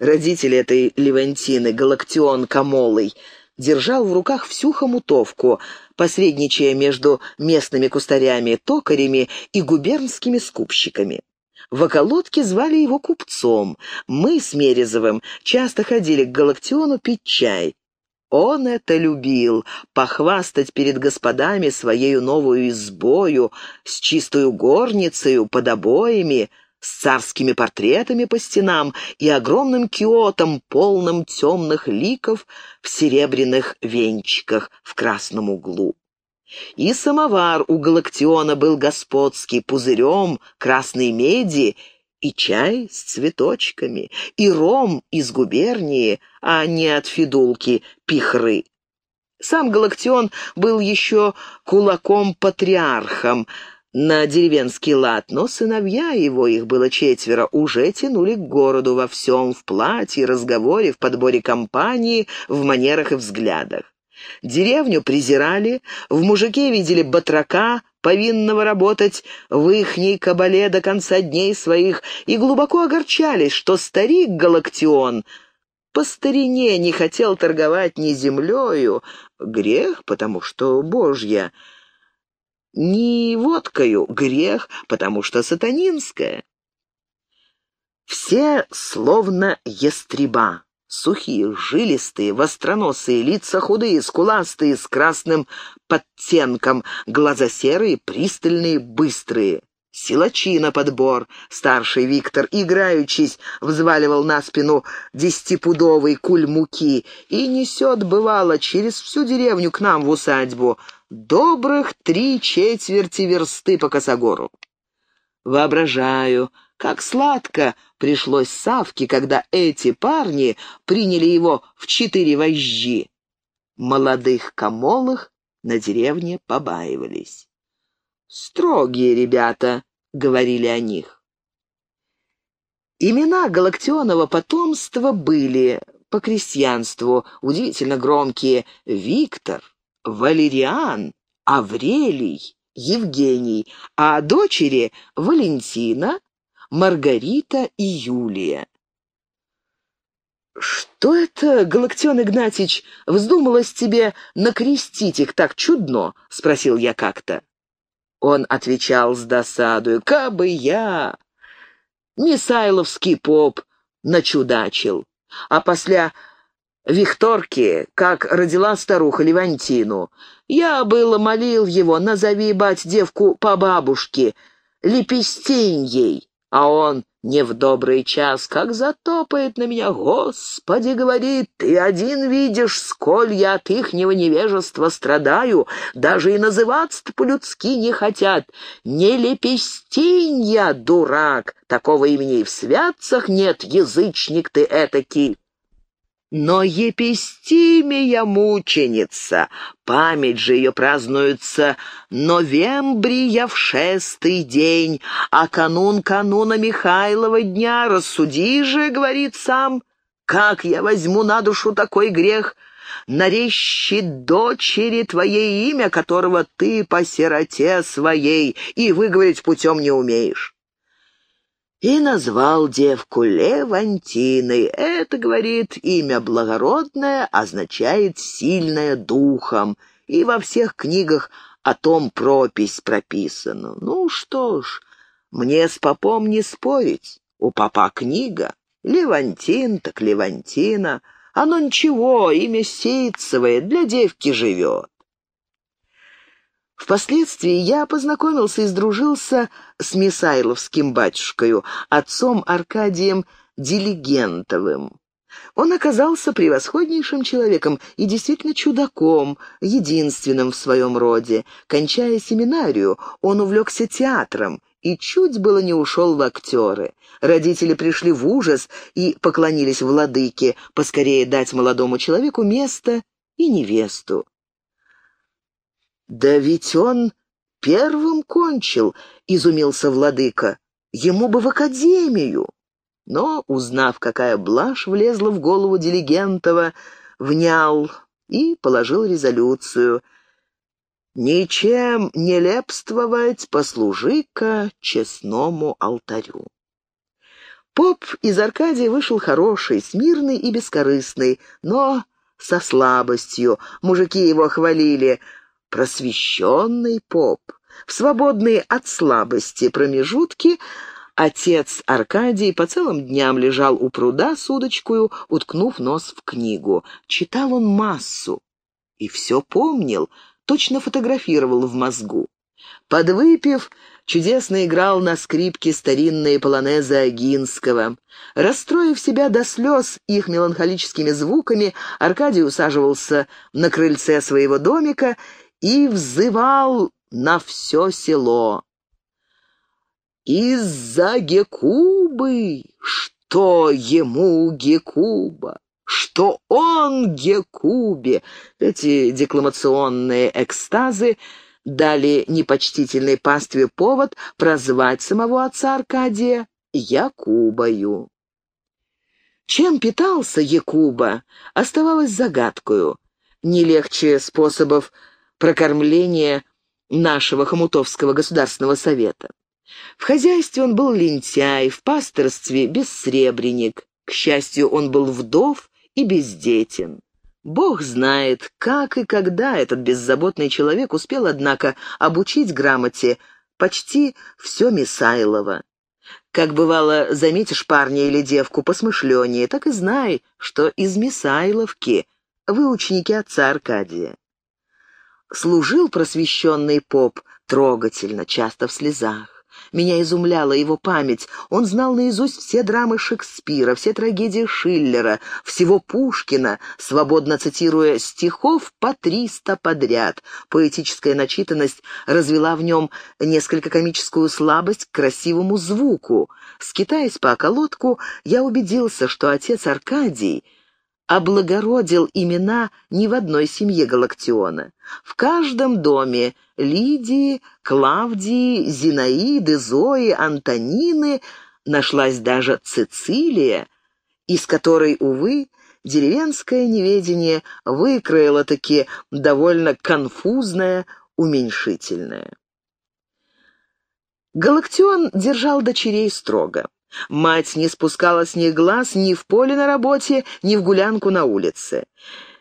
Родители этой Левантины, Галактион Камолый, держал в руках всю хомутовку, посредничая между местными кустарями, токарями и губернскими скупщиками. В околотке звали его купцом. Мы с Мерезовым часто ходили к Галактиону пить чай. Он это любил — похвастать перед господами своею новую избою, с чистою горницею, под обоями, с царскими портретами по стенам и огромным киотом, полным темных ликов в серебряных венчиках в красном углу. И самовар у Галактиона был господский, пузырем красной меди, и чай с цветочками, и ром из губернии, а не от фидулки пихры. Сам Галактион был еще кулаком-патриархом на деревенский лад, но сыновья его, их было четверо, уже тянули к городу во всем, в платье, разговоре, в подборе компании, в манерах и взглядах. Деревню презирали, в мужике видели батрака, повинного работать в ихней кабале до конца дней своих, и глубоко огорчались, что старик Галактион по старине не хотел торговать ни землею, грех, потому что Божья, ни водкою, грех, потому что сатанинская. Все словно ястреба. Сухие, жилистые, востроносые, лица худые, скуластые, с красным подтенком, глаза серые, пристальные, быстрые. Силачи на подбор. Старший Виктор, играючись, взваливал на спину десятипудовый куль муки и несет, бывало, через всю деревню к нам в усадьбу добрых три четверти версты по косогору. Воображаю, как сладко пришлось Савке, когда эти парни приняли его в четыре вожжи. Молодых комолых на деревне побаивались. «Строгие ребята», — говорили о них. Имена Галактионова потомства были по крестьянству удивительно громкие «Виктор», «Валериан», «Аврелий», «Евгений», а дочери «Валентина», Маргарита и Юлия. «Что это, Галактион Игнатьич, вздумалось тебе накрестить их так чудно?» — спросил я как-то. Он отвечал с досадою, «Кабы я, Мисайловский поп, начудачил, а после Викторки, как родила старуха Левантину, я было молил его, назови, бать, девку по бабушке, Лепестень ей». А он не в добрый час, как затопает на меня, Господи, говорит, ты один видишь, сколь я от ихнего невежества страдаю, даже и называться-то по-людски не хотят. Не лепестинь я, дурак, такого имени и в святцах нет, язычник ты этакий. Но Епистимия мученица, память же ее празднуется новембрия в шестый день, а канун кануна Михайлова дня, рассуди же, говорит сам, как я возьму на душу такой грех, нарещи дочери твоей имя, которого ты по сироте своей и выговорить путем не умеешь и назвал девку Левантиной. Это, говорит, имя благородное означает «сильное духом», и во всех книгах о том пропись прописана. Ну что ж, мне с попом не спорить. У папа книга. Левантин так Левантина. Оно ничего, имя Сейцевое, для девки живет. Впоследствии я познакомился и сдружился с Мисайловским батюшкою, отцом Аркадием Дилигентовым. Он оказался превосходнейшим человеком и действительно чудаком, единственным в своем роде. Кончая семинарию, он увлекся театром и чуть было не ушел в актеры. Родители пришли в ужас и поклонились владыке, поскорее дать молодому человеку место и невесту. «Да ведь он первым кончил», — изумился владыка. «Ему бы в академию». Но, узнав, какая блажь влезла в голову Дилигентова, внял и положил резолюцию. «Ничем не лепствовать, послужи-ка честному алтарю». Поп из Аркадии вышел хороший, смирный и бескорыстный, но со слабостью. Мужики его хвалили. Просвещенный поп. В свободные от слабости промежутки отец Аркадий по целым дням лежал у пруда с удочкою, уткнув нос в книгу. Читал он массу и все помнил, точно фотографировал в мозгу. Подвыпив, чудесно играл на скрипке старинные полонезы Агинского. Расстроив себя до слез их меланхолическими звуками, Аркадий усаживался на крыльце своего домика и взывал на все село. «Из-за Гекубы! Что ему Гекуба? Что он Гекубе?» Эти декламационные экстазы дали непочтительной пастве повод прозвать самого отца Аркадия Якубою. Чем питался Якуба, оставалось загадкою. Не легче способов прокормления нашего Хомутовского государственного совета. В хозяйстве он был лентяй, в пасторстве — бессребренник. К счастью, он был вдов и бездетен. Бог знает, как и когда этот беззаботный человек успел, однако, обучить грамоте почти все Мисайлова. Как бывало, заметишь парня или девку посмышленнее, так и знай, что из Мисайловки вы ученики отца Аркадия. Служил просвещенный поп трогательно, часто в слезах. Меня изумляла его память. Он знал наизусть все драмы Шекспира, все трагедии Шиллера, всего Пушкина, свободно цитируя стихов по триста подряд. Поэтическая начитанность развела в нем несколько комическую слабость к красивому звуку. Скитаясь по околотку, я убедился, что отец Аркадий облагородил имена не в одной семье Галактиона. В каждом доме Лидии, Клавдии, Зинаиды, Зои, Антонины нашлась даже Цицилия, из которой, увы, деревенское неведение выкроило-таки довольно конфузное, уменьшительное. Галактион держал дочерей строго. Мать не спускала с них глаз ни в поле на работе, ни в гулянку на улице.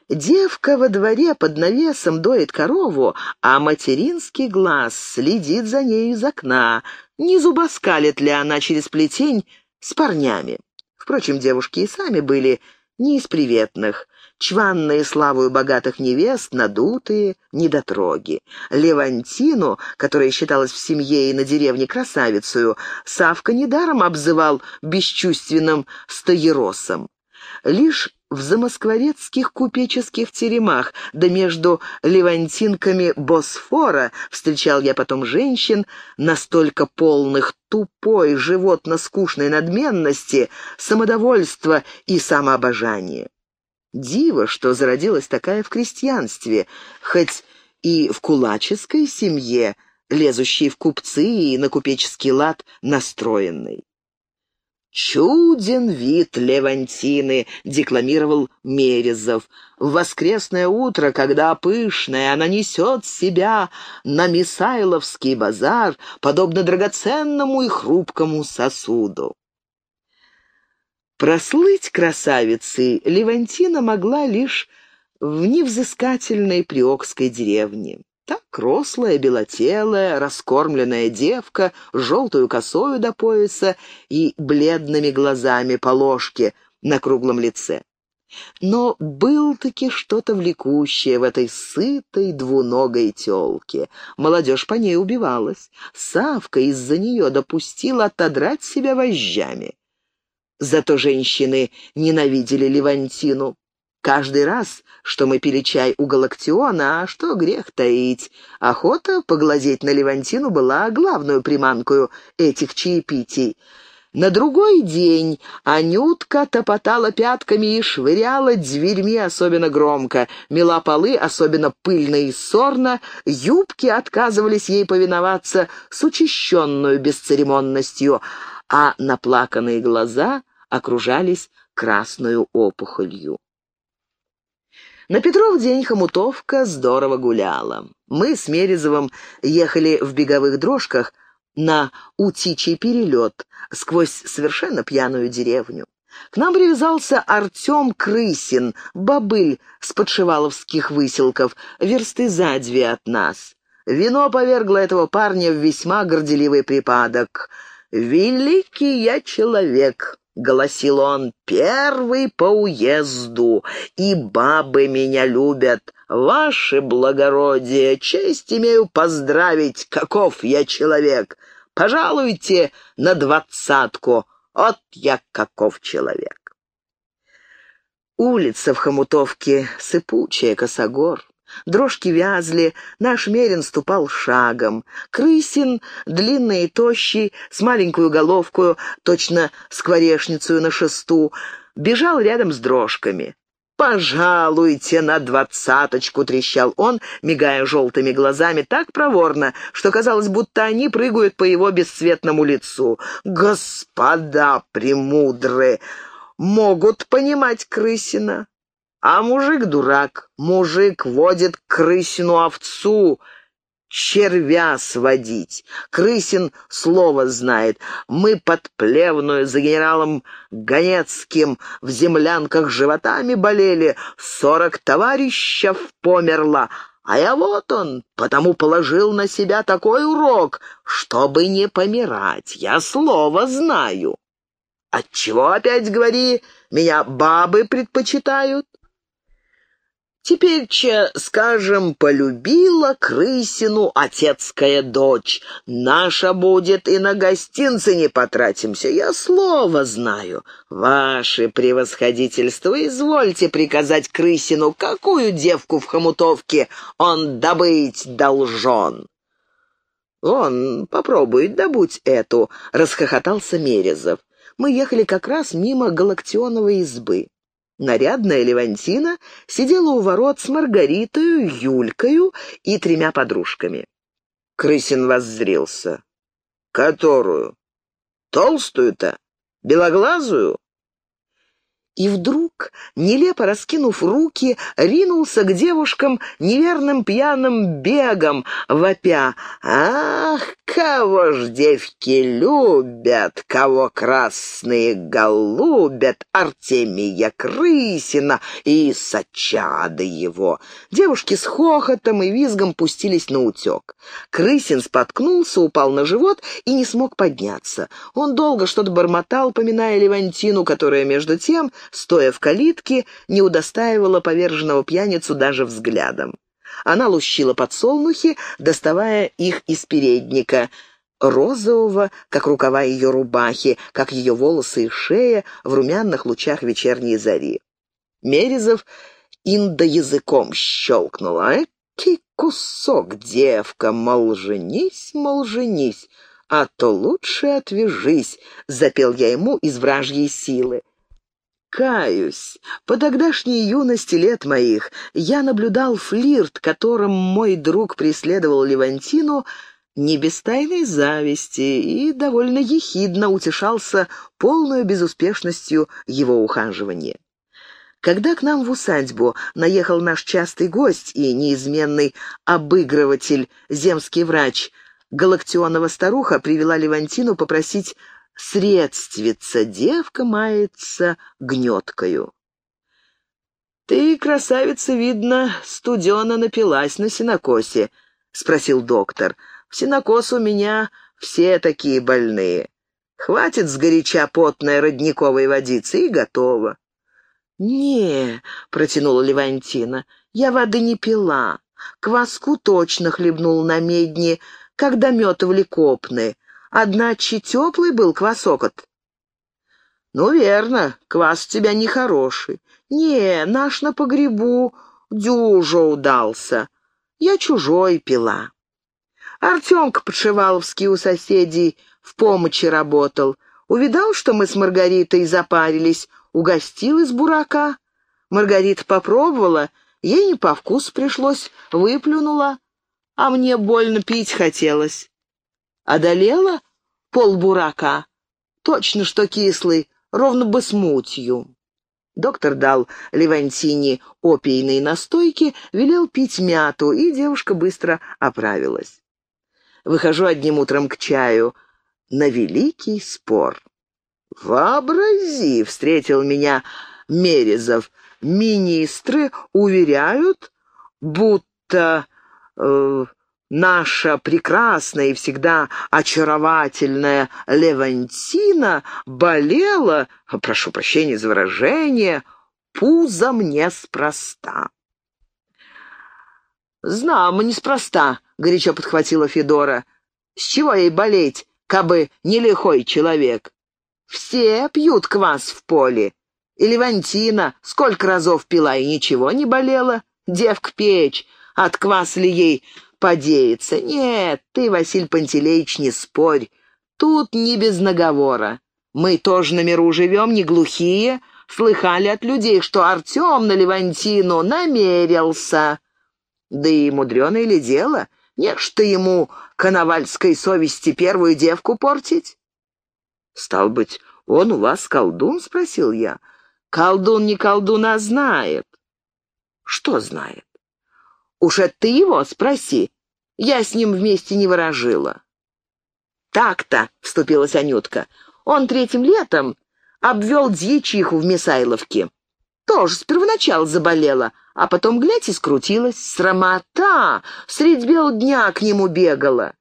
Девка во дворе под навесом доит корову, а материнский глаз следит за нею из окна, не зубоскалит ли она через плетень с парнями. Впрочем, девушки и сами были не из приветных чванные славою богатых невест, надутые, недотроги. Левантину, которая считалась в семье и на деревне красавицею, Савка недаром обзывал бесчувственным стоеросом. Лишь в замоскворецких купеческих теремах, да между левантинками Босфора встречал я потом женщин, настолько полных тупой, животно-скучной надменности, самодовольства и самообожания. Диво, что зародилась такая в крестьянстве, хоть и в кулаческой семье, лезущей в купцы и на купеческий лад настроенной. «Чуден вид Левантины», — декламировал Мерезов. «В воскресное утро, когда пышная она несет себя на Мисайловский базар, подобно драгоценному и хрупкому сосуду». Прослыть красавицей Левантина могла лишь в невзыскательной приокской деревне. Так рослая, белотелая, раскормленная девка, желтую косою до пояса и бледными глазами по ложке на круглом лице. Но был-таки что-то влекущее в этой сытой двуногой тёлке. Молодежь по ней убивалась. Савка из-за нее допустила отодрать себя вожжами. Зато женщины ненавидели Левантину. Каждый раз, что мы пили чай у Галактиона, а что грех таить, охота поглазеть на Левантину была главную приманкою этих чаепитий. На другой день Анютка топотала пятками и швыряла дверьми особенно громко, мела полы особенно пыльно и сорно, юбки отказывались ей повиноваться с учащенную бесцеремонностью, а наплаканные глаза окружались красную опухолью. На Петров день хомутовка здорово гуляла. Мы с Мерезовым ехали в беговых дрожках на утичий перелет сквозь совершенно пьяную деревню. К нам привязался Артем Крысин, бобыль с подшиваловских выселков, версты за две от нас. Вино повергло этого парня в весьма горделивый припадок. «Великий я человек!» — голосил он, — «первый по уезду, и бабы меня любят. Ваше благородие, честь имею поздравить, каков я человек. Пожалуйте на двадцатку, от я каков человек». Улица в Хомутовке сыпучая, косогор. Дрожки вязли, наш Мерин ступал шагом. Крысин, длинный и тощий, с маленькую головку, точно скворечницу на шесту, бежал рядом с дрожками. «Пожалуйте на двадцаточку!» — трещал он, мигая желтыми глазами так проворно, что казалось, будто они прыгают по его бесцветному лицу. «Господа премудры! Могут понимать Крысина!» А мужик дурак, мужик водит крысину овцу, червя сводить. Крысин слово знает. Мы под плевную за генералом Ганецким в землянках животами болели, сорок товарищев померло, а я вот он, потому положил на себя такой урок, чтобы не помирать. Я слово знаю. Отчего опять говори, меня бабы предпочитают? Теперь-че, скажем, полюбила крысину отецкая дочь. Наша будет и на гостинцы не потратимся, я слово знаю. Ваше превосходительство, извольте приказать крысину, какую девку в хомутовке он добыть должен. «Он попробует добуть эту», — расхохотался Мерезов. Мы ехали как раз мимо Галактионовой избы. Нарядная Левантина сидела у ворот с Маргаритою, Юлькою и тремя подружками. Крысин воззрился. «Которую? Толстую-то? Белоглазую?» И вдруг, нелепо раскинув руки, ринулся к девушкам неверным пьяным бегом, вопя «Ах, кого ж девки любят, кого красные голубят, Артемия Крысина и сочады его!» Девушки с хохотом и визгом пустились на утек. Крысин споткнулся, упал на живот и не смог подняться. Он долго что-то бормотал, поминая Левантину, которая между тем стоя в калитке, не удостаивала поверженного пьяницу даже взглядом. Она лущила подсолнухи, доставая их из передника, розового, как рукава ее рубахи, как ее волосы и шея в румяных лучах вечерней зари. Мерезов индоязыком щелкнул. «Эки кусок, девка, мол, женись, мол, женись, а то лучше отвяжись», — запел я ему из вражьей силы. Каюсь, по тогдашней юности лет моих я наблюдал флирт, которым мой друг преследовал Левантину, не без тайной зависти и довольно ехидно утешался полной безуспешностью его ухаживания. Когда к нам в усадьбу наехал наш частый гость и неизменный обыгрыватель, земский врач, Галактионова старуха привела Левантину попросить средствица девка мается гнеткою. «Ты, красавица, видно, студена напилась на синокосе», — спросил доктор. «В синокос у меня все такие больные. Хватит сгоряча потной родниковой водицы и готово». «Не», — протянула Левантина, — «я воды не пила. Кваску точно хлебнул на медне, когда метывали копны. Одначе теплый был квасокот. «Ну, верно, квас у тебя нехороший. Не, наш на погребу дюжо удался. Я чужой пила». Артемка Подшиваловский у соседей в помощи работал. Увидал, что мы с Маргаритой запарились, угостил из бурака. Маргарита попробовала, ей не по вкусу пришлось, выплюнула, а мне больно пить хотелось. Одолела полбурака. Точно, что кислый, ровно бы с мутью. Доктор дал Левантине опийные настойки, велел пить мяту, и девушка быстро оправилась. Выхожу одним утром к чаю на великий спор. «Вообрази!» — встретил меня Мерезов. «Министры уверяют, будто э, наша прекрасная и всегда очаровательная Левантина болела, прошу прощения за выражение, пузом неспроста». «Знамо, неспроста», — горячо подхватила Федора. «С чего ей болеть, кабы не лихой человек? Все пьют квас в поле. И Левантина сколько разов пила и ничего не болела. Девка печь, от квас ли ей подеется? Нет, ты, Василий Пантелеич, не спорь. Тут не без наговора. Мы тоже на миру живем, не глухие. Слыхали от людей, что Артем на Левантину намерился». Да и мудреное ли дело? Не что ему коновальской совести первую девку портить? «Стал быть, он у вас колдун?» — спросил я. «Колдун не колдуна знает». «Что знает?» «Уж это ты его спроси. Я с ним вместе не ворожила». «Так-то», — вступилась Анютка, — «он третьим летом обвел дьячиху в Мисайловке. Тоже с первоначала заболела, а потом, глядь, и скрутилась. Срамота! Средь бел дня к нему бегала.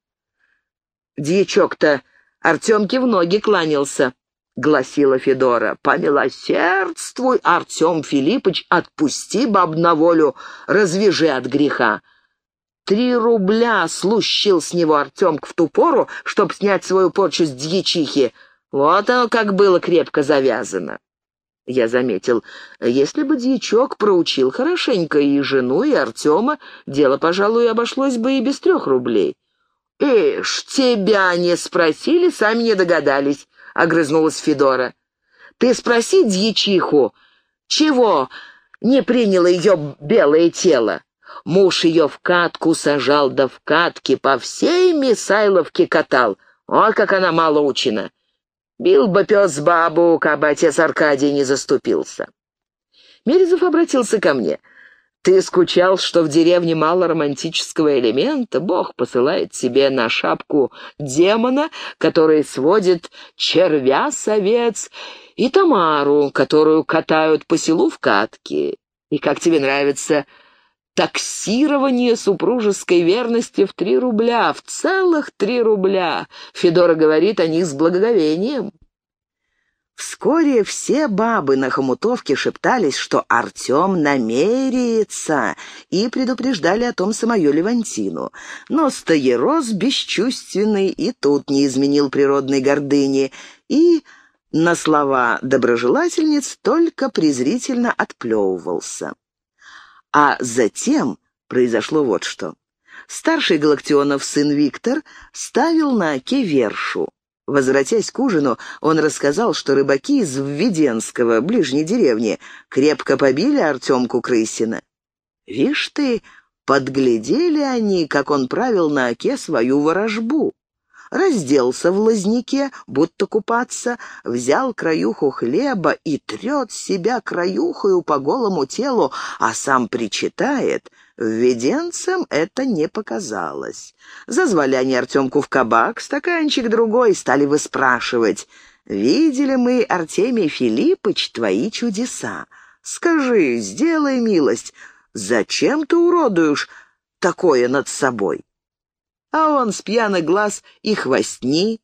Дьячок-то Артемке в ноги кланялся, — гласила Федора. «Помилосердствуй, Артем Филиппович, отпусти баб на волю, развяжи от греха». Три рубля слущил с него Артемк в ту пору, чтоб снять свою порчу с дьячихи. Вот оно как было крепко завязано. Я заметил, если бы дьячок проучил хорошенько и жену, и Артема, дело, пожалуй, обошлось бы и без трех рублей. «Ишь, тебя не спросили, сами не догадались», — огрызнулась Федора. «Ты спроси дьячиху, чего не приняло ее белое тело?» Муж ее в катку сажал, да в катке по всей Мисайловке катал. Вот как она мало. Бил бы пес бабу, кабы отец Аркадий не заступился. Мерезов обратился ко мне. «Ты скучал, что в деревне мало романтического элемента? Бог посылает себе на шапку демона, который сводит червя совец, и Тамару, которую катают по селу в катке. И как тебе нравится таксирование супружеской верности в три рубля, в целых три рубля. Федора говорит о них с благоговением. Вскоре все бабы на хомутовке шептались, что Артем намерится, и предупреждали о том самую Левантину. Но Стоерос бесчувственный и тут не изменил природной гордыни, и на слова доброжелательниц только презрительно отплевывался. А затем произошло вот что. Старший Галактионов сын Виктор ставил на оке вершу. Возвратясь к ужину, он рассказал, что рыбаки из Введенского, ближней деревни, крепко побили Артемку Крысина. Вишь ты, подглядели они, как он правил на оке свою ворожбу разделся в лазнике, будто купаться, взял краюху хлеба и трет себя краюхою по голому телу, а сам причитает. Введенцам это не показалось. Зазвали они Артемку в кабак, стаканчик другой, стали выспрашивать. «Видели мы, Артемий Филиппыч, твои чудеса. Скажи, сделай милость, зачем ты уродуешь такое над собой?» А он с пьяных глаз и хвостни.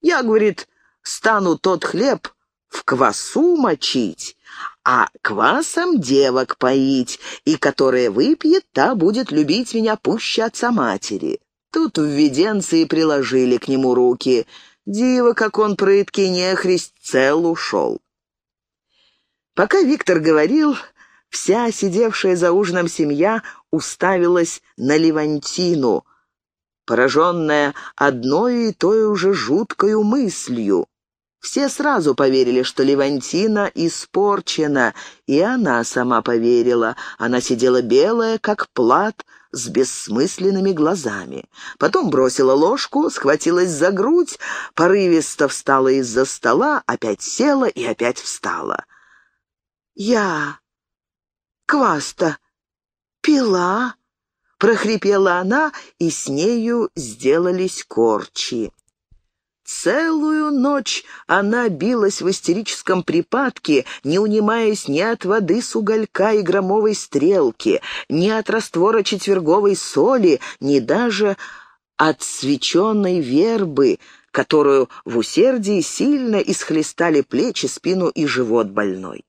Я, говорит, стану тот хлеб в квасу мочить, а квасом девок поить, и которая выпьет, та будет любить меня пуще отца матери. Тут введенцы приложили к нему руки. Диво, как он прыткий нехрист, цел ушел. Пока Виктор говорил, вся сидевшая за ужином семья уставилась на Левантину — пораженная одной и той уже жуткою мыслью. Все сразу поверили, что Левантина испорчена, и она сама поверила. Она сидела белая, как плат, с бессмысленными глазами. Потом бросила ложку, схватилась за грудь, порывисто встала из-за стола, опять села и опять встала. «Я... кваста... пила...» прохрипела она, и с нею сделались корчи. Целую ночь она билась в истерическом припадке, не унимаясь ни от воды с уголька и громовой стрелки, ни от раствора четверговой соли, ни даже от свеченной вербы, которую в усердии сильно исхлестали плечи, спину и живот больной.